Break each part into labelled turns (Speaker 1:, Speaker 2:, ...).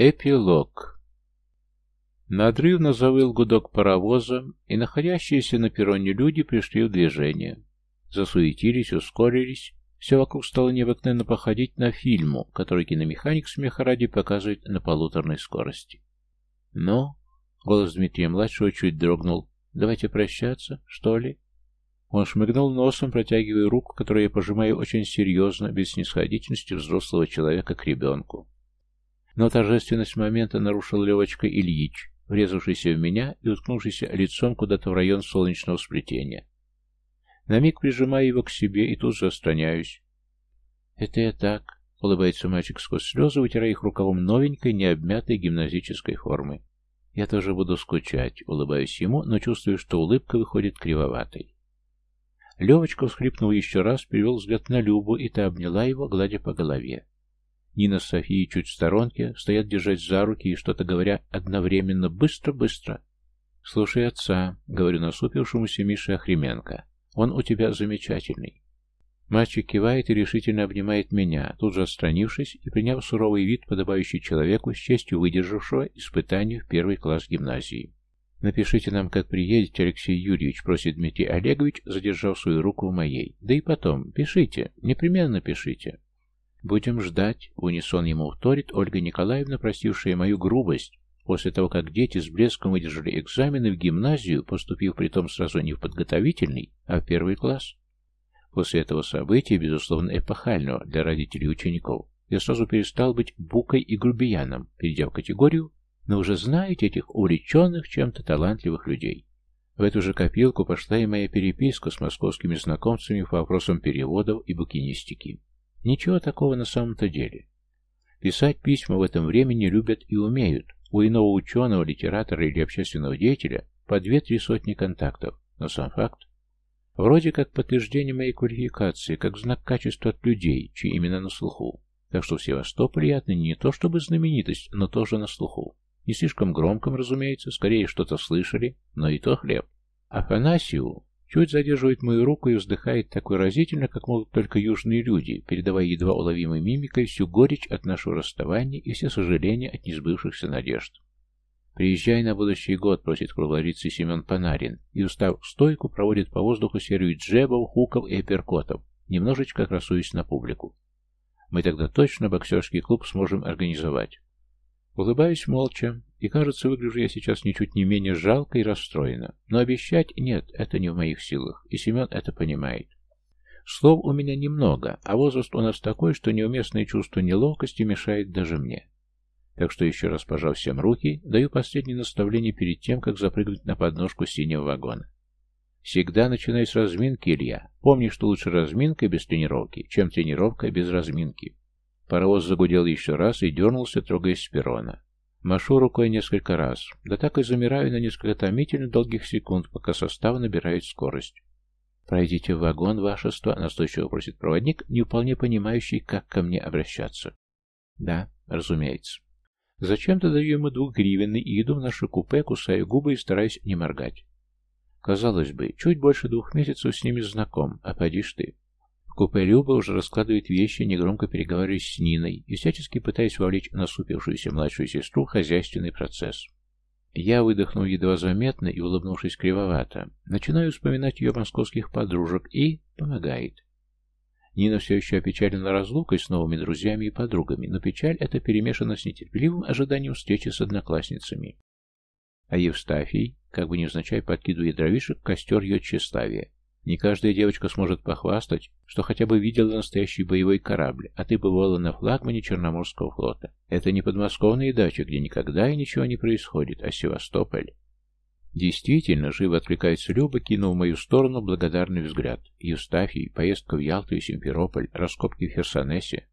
Speaker 1: Эпилог. Надрывно завыл гудок паровоза, и находящиеся на перроне люди пришли в движение. Засуетились, ускорились, все вокруг стало необыкновенно походить на фильму, который киномеханик смеха ради показывает на полуторной скорости. Но — голос Дмитрия-младшего чуть дрогнул. «Давайте прощаться, что ли?» Он шмыгнул носом, протягивая руку, которую я пожимаю очень серьезно, без снисходительности взрослого человека к ребенку. Но торжественность момента нарушил Левочка Ильич, врезавшийся в меня и уткнувшийся лицом куда-то в район солнечного сплетения. На миг прижимаю его к себе и тут же отстраняюсь. «Это я так», — улыбается мальчик сквозь слезы, вытирая их рукавом новенькой, необмятой гимназической формы. «Я тоже буду скучать», — улыбаюсь ему, но чувствую, что улыбка выходит кривоватой. Левочка, всхлипнул еще раз, перевел взгляд на Любу, и та обняла его, гладя по голове. Нина с Софией чуть в сторонке, стоят держать за руки и что-то говоря одновременно быстро-быстро. «Слушай отца», — говорю насупившемуся Мише Охременко. «Он у тебя замечательный». Мальчик кивает и решительно обнимает меня, тут же отстранившись и приняв суровый вид, подобающий человеку с честью выдержавшего испытание в первый класс гимназии. «Напишите нам, как приедет Алексей Юрьевич», — просит Дмитрий Олегович, задержав свою руку в моей. «Да и потом, пишите, непременно пишите». «Будем ждать», — в унисон ему вторит Ольга Николаевна, простившая мою грубость, после того, как дети с блеском выдержали экзамены в гимназию, поступив при том сразу не в подготовительный, а в первый класс. После этого события, безусловно, эпохального для родителей и учеников, я сразу перестал быть букой и грубияном, перейдя в категорию «но уже знаете этих увлеченных чем-то талантливых людей». В эту же копилку пошла и моя переписка с московскими знакомцами по вопросам переводов и букинистики. Ничего такого на самом-то деле. Писать письма в этом времени любят и умеют. У иного ученого, литератора или общественного деятеля по две-три сотни контактов. Но сам факт Вроде как подтверждение моей квалификации, как знак качества от людей, чьи именно на слуху. Так что в Севастополе я не то чтобы знаменитость, но тоже на слуху. Не слишком громком, разумеется, скорее что-то слышали, но и то хлеб. Афанасию Чуть задерживает мою руку и вздыхает так выразительно, как могут только южные люди, передавая едва уловимой мимикой всю горечь от нашего расставания и все сожаления от несбывшихся надежд. «Приезжай на будущий год», — просит круглорицы Семен Панарин, и, устав в стойку, проводит по воздуху серию джебов, хуков и апперкотов, немножечко красуясь на публику. Мы тогда точно боксерский клуб сможем организовать. Улыбаюсь молча, и, кажется, выгляжу я сейчас ничуть не менее жалко и расстроена. Но обещать нет, это не в моих силах, и Семен это понимает. Слов у меня немного, а возраст у нас такой, что неуместное чувство неловкости мешает даже мне. Так что еще раз пожав всем руки, даю последнее наставление перед тем, как запрыгнуть на подножку синего вагона. Всегда начинай с разминки, Илья. Помни, что лучше разминка без тренировки, чем тренировка без разминки. Паровоз загудел еще раз и дернулся, трогаясь с перрона. Машу рукой несколько раз, да так и замираю на несколько томительно долгих секунд, пока состав набирает скорость. «Пройдите в вагон, вашество», — настойчиво просит проводник, не вполне понимающий, как ко мне обращаться. «Да, разумеется». Зачем-то даю ему двух гривен и иду в наше купе, кусаю губы и стараюсь не моргать. Казалось бы, чуть больше двух месяцев с ними знаком, а поди ты купе Люба уже раскладывает вещи, негромко переговариваясь с Ниной и всячески пытаясь вовлечь насупившуюся младшую сестру в хозяйственный процесс. Я, выдохнул едва заметно и улыбнувшись кривовато, начинаю вспоминать ее московских подружек и помогает. Нина все еще опечалена разлукой с новыми друзьями и подругами, но печаль эта перемешана с нетерпеливым ожиданием встречи с одноклассницами. А Евстафий, как бы невзначай, подкидывает дровишек в костер ее тщеславия. Не каждая девочка сможет похвастать, что хотя бы видела настоящий боевой корабль, а ты бывала на флагмане Черноморского флота. Это не подмосковные дачи, где никогда и ничего не происходит, а Севастополь. Действительно, живо отвлекается, Люба, кинул в мою сторону благодарный взгляд. Евстафий, поездка в Ялту и Симферополь, раскопки в Херсонесе.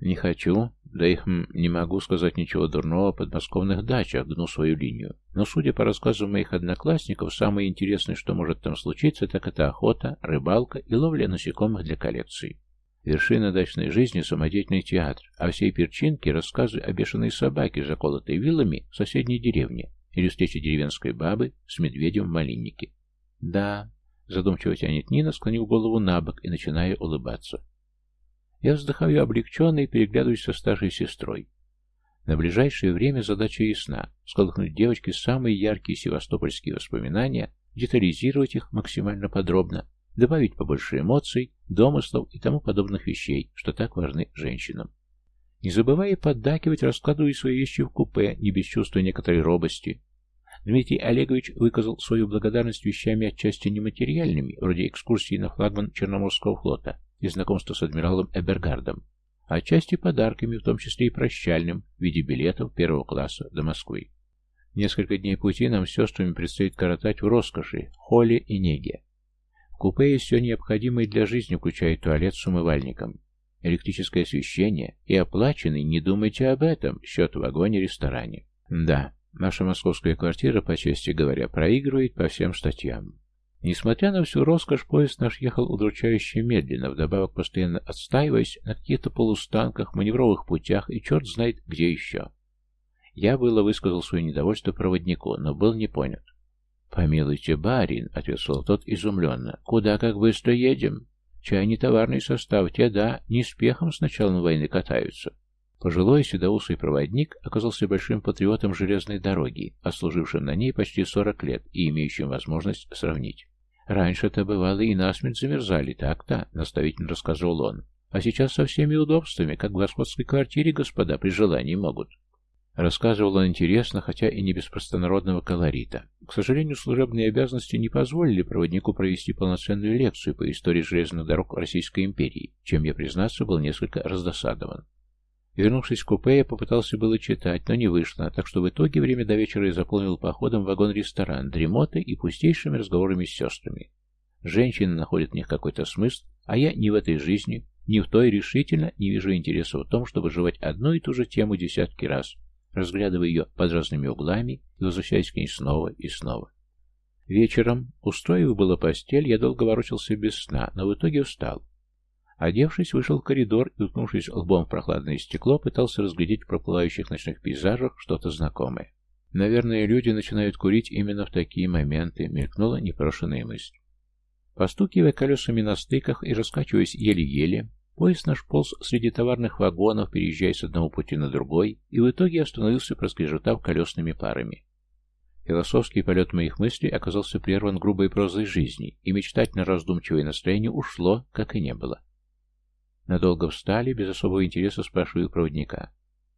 Speaker 1: Не хочу, да Дрейхм, не могу сказать ничего дурного о подмосковных дачах, гну свою линию. Но, судя по рассказам моих одноклассников, самое интересное, что может там случиться, так это охота, рыбалка и ловля насекомых для коллекции. Вершина дачной жизни – самодеятельный театр, а всей перчинки – рассказы о бешеной собаке, заколотой вилами в соседней деревне, или встреча деревенской бабы с медведем в малиннике. «Да», – задумчиво тянет Нина, склонив голову на бок и начиная улыбаться. Я вздыхаю облегченно и переглядываюсь со старшей сестрой. На ближайшее время задача ясна — сколыхнуть девочки самые яркие севастопольские воспоминания, детализировать их максимально подробно, добавить побольше эмоций, домыслов и тому подобных вещей, что так важны женщинам. Не забывая поддакивать, раскладываю свои вещи в купе, не без чувства некоторой робости. Дмитрий Олегович выказал свою благодарность вещами отчасти нематериальными, вроде экскурсии на флагман Черноморского флота, и знакомство с адмиралом Эбергардом, а отчасти подарками, в том числе и прощальным, в виде билетов первого класса до Москвы. Несколько дней пути нам с сестрами предстоит коротать в роскоши, холле и неге. В купе есть все необходимое для жизни, включая туалет с умывальником, электрическое освещение и оплаченный, не думайте об этом, счет в вагоне-ресторане. Да, наша московская квартира, по чести говоря, проигрывает по всем статьям. Несмотря на всю роскошь, поезд наш ехал удручающе медленно, вдобавок постоянно отстаиваясь на каких-то полустанках, маневровых путях и черт знает где еще. Я было высказал свое недовольство проводнику, но был не понят. «Помилуйте, барин», — ответствовал тот изумленно, — «куда как быстро едем? Чай не товарный состав, те да, не с пехом с началом войны катаются». Пожилой седоусый проводник оказался большим патриотом железной дороги, ослужившим на ней почти 40 лет и имеющим возможность сравнить. «Раньше-то бывало и насмерть замерзали, так-то», — наставительно рассказывал он. «А сейчас со всеми удобствами, как в господской квартире, господа, при желании могут». Рассказывал он интересно, хотя и не без простонародного колорита. К сожалению, служебные обязанности не позволили проводнику провести полноценную лекцию по истории железных дорог Российской империи, чем я, признаться, был несколько раздосадован. Вернувшись в купе, я попытался было читать, но не вышло, так что в итоге время до вечера я заполнил походом вагон-ресторан, дремоты и пустейшими разговорами с сестрами. Женщины находят в них какой-то смысл, а я ни в этой жизни, ни в той решительно не вижу интереса в том, чтобы жевать одну и ту же тему десятки раз, разглядывая ее под разными углами и возвращаясь к ней снова и снова. Вечером, устроив было постель, я долго ворочался без сна, но в итоге встал. Одевшись, вышел в коридор и, уткнувшись лбом в прохладное стекло, пытался разглядеть в проплывающих ночных пейзажах что-то знакомое. «Наверное, люди начинают курить именно в такие моменты», — мелькнула непрошенная мысль. Постукивая колесами на стыках и раскачиваясь еле-еле, поезд наш полз среди товарных вагонов, переезжая с одного пути на другой, и в итоге остановился, проскрежетав колесными парами. Философский полет моих мыслей оказался прерван грубой прозой жизни, и мечтательно раздумчивое настроение ушло, как и не было. Надолго встали, без особого интереса спрашиваю проводника.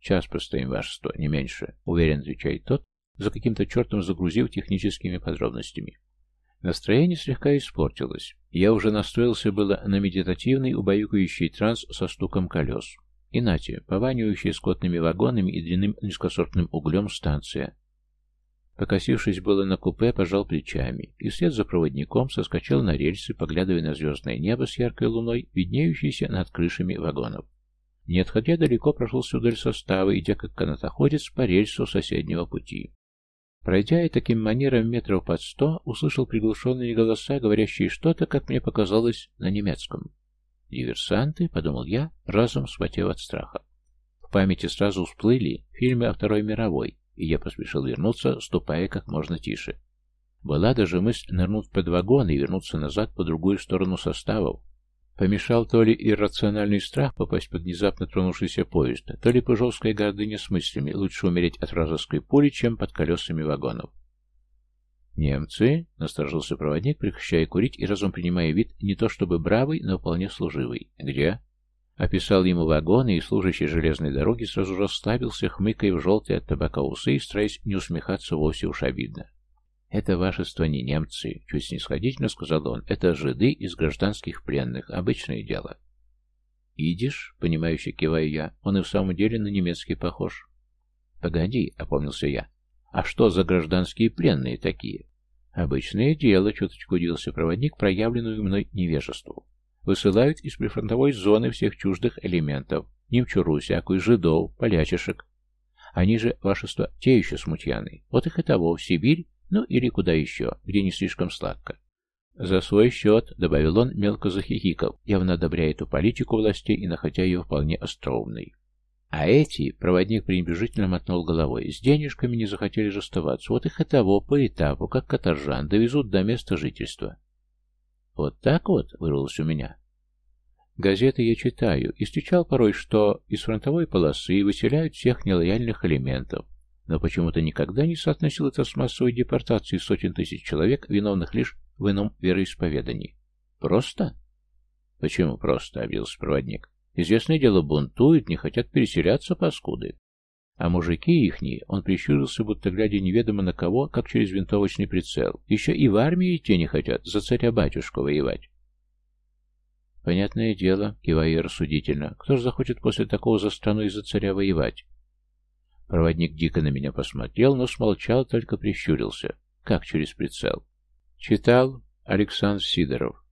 Speaker 1: «Час постоим ваше сто, не меньше», — уверен отвечает тот, за каким-то чертом загрузив техническими подробностями. Настроение слегка испортилось. Я уже настроился было на медитативный, убаюкающий транс со стуком колес. И нате, пованивающая скотными вагонами и длинным низкосортным углем станция, Покосившись было на купе, пожал плечами и вслед за проводником соскочил на рельсы, поглядывая на звездное небо с яркой луной, виднеющейся над крышами вагонов. Не отходя далеко, прошелся вдоль состава, идя как канатоходец по рельсу соседнего пути. Пройдя и таким манером метров под сто, услышал приглушенные голоса, говорящие что-то, как мне показалось, на немецком. «Диверсанты», — подумал я, разом схватив от страха. В памяти сразу всплыли фильмы о Второй мировой, и я поспешил вернуться, ступая как можно тише. Была даже мысль нырнуть под вагон и вернуться назад по другую сторону составов. Помешал то ли иррациональный страх попасть под внезапно тронувшийся поезд, то ли пыжовская гордыня с мыслями «лучше умереть от вражеской пули, чем под колесами вагонов». «Немцы?» — насторожился проводник, прекращая курить и разум принимая вид не то чтобы бравый, но вполне служивый. «Где?» Описал ему вагоны, и служащий железной дороги сразу расставился, хмыкая в желтые от табака усы и стараясь не усмехаться вовсе уж обидно. «Это вашество не немцы», — чуть снисходительно сказал он. «Это жиды из гражданских пленных. Обычное дело». «Идиш?» — понимающе киваю я. «Он и в самом деле на немецкий похож». «Погоди», — опомнился я. «А что за гражданские пленные такие?» «Обычное дело», — чуточку удивился проводник, проявленную мной невежеству высылают из прифронтовой зоны всех чуждых элементов, немчуру всякую, жидов, полячишек. Они же, вашество, те еще смутьяны. Вот их и того, в Сибирь, ну или куда еще, где не слишком сладко. За свой счет, добавил он, мелко захихикал, явно одобряя эту политику властей и находя ее вполне остроумной. А эти, проводник пренебрежительно мотнул головой, с денежками не захотели расставаться, вот их и того, по этапу, как каторжан, довезут до места жительства. «Вот так вот?» — вырвалось у меня. Газеты я читаю, и встречал порой, что из фронтовой полосы выселяют всех нелояльных элементов, но почему-то никогда не соотносил это с массовой депортацией сотен тысяч человек, виновных лишь в ином вероисповедании. Просто? Почему просто, — обиделся проводник. Известное дело, бунтуют, не хотят переселяться, паскуды. А мужики ихни, он прищурился, будто глядя неведомо на кого, как через винтовочный прицел. Еще и в армии идти не хотят, за царя-батюшку воевать. Понятное дело, кивая рассудительно, кто же захочет после такого за страну и за царя воевать? Проводник дико на меня посмотрел, но смолчал, только прищурился. Как через прицел? Читал Александр Сидоров.